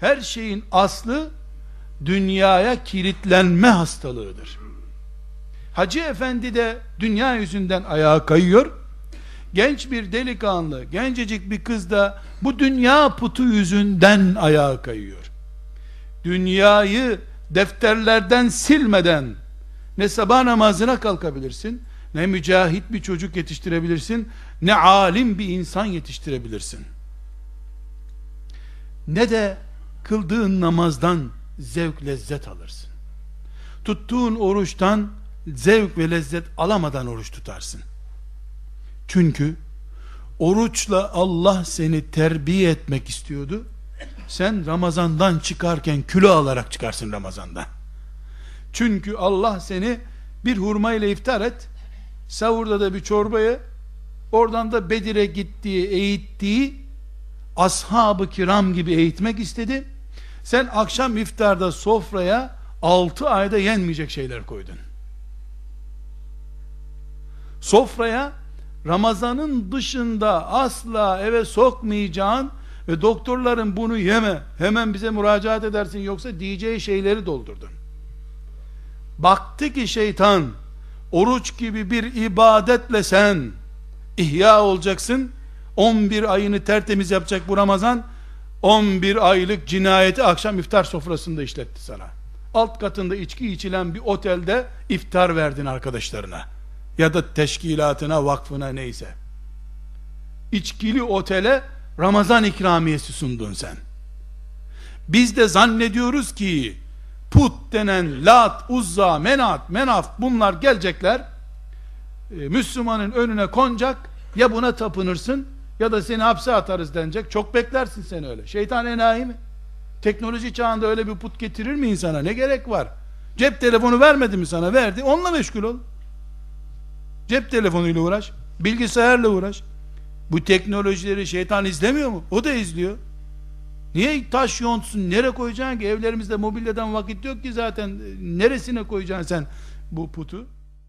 her şeyin aslı dünyaya kilitlenme hastalığıdır. Hacı efendi de dünya yüzünden ayağa kayıyor. Genç bir delikanlı, gencecik bir kız da bu dünya putu yüzünden ayağa kayıyor. Dünyayı defterlerden silmeden ne sabah namazına kalkabilirsin, ne mücahit bir çocuk yetiştirebilirsin, ne alim bir insan yetiştirebilirsin. Ne de kıldığın namazdan zevk lezzet alırsın. Tuttuğun oruçtan zevk ve lezzet alamadan oruç tutarsın. Çünkü oruçla Allah seni terbiye etmek istiyordu. Sen Ramazandan çıkarken kilo alarak çıkarsın Ramazandan. Çünkü Allah seni bir hurma ile iftar et. Savurda da bir çorbayı oradan da Bedir'e gittiği, eğittiği ashab-ı kiram gibi eğitmek istedi. Sen akşam iftarda sofraya 6 ayda yenmeyecek şeyler koydun. Sofraya Ramazanın dışında asla eve sokmayacağın ve doktorların bunu yeme hemen bize müracaat edersin yoksa diyeceği şeyleri doldurdun. Baktı ki şeytan oruç gibi bir ibadetle sen ihya olacaksın 11 ayını tertemiz yapacak bu Ramazan 11 aylık cinayeti akşam iftar sofrasında işletti sana. Alt katında içki içilen bir otelde iftar verdin arkadaşlarına. Ya da teşkilatına, vakfına neyse. İçkili otele Ramazan ikramiyesi sundun sen. Biz de zannediyoruz ki put denen lat, uzza, menat, menaf bunlar gelecekler. E, Müslümanın önüne konacak ya buna tapınırsın ya da seni hapse atarız denecek. Çok beklersin sen öyle. Şeytan enayi mi? Teknoloji çağında öyle bir put getirir mi insana? Ne gerek var? Cep telefonu vermedi mi sana? Verdi. Onunla meşgul ol. Cep telefonuyla uğraş. Bilgisayarla uğraş. Bu teknolojileri şeytan izlemiyor mu? O da izliyor. Niye taş yontsun? Nereye koyacaksın ki? Evlerimizde mobilyadan vakit yok ki zaten. Neresine koyacaksın sen bu putu?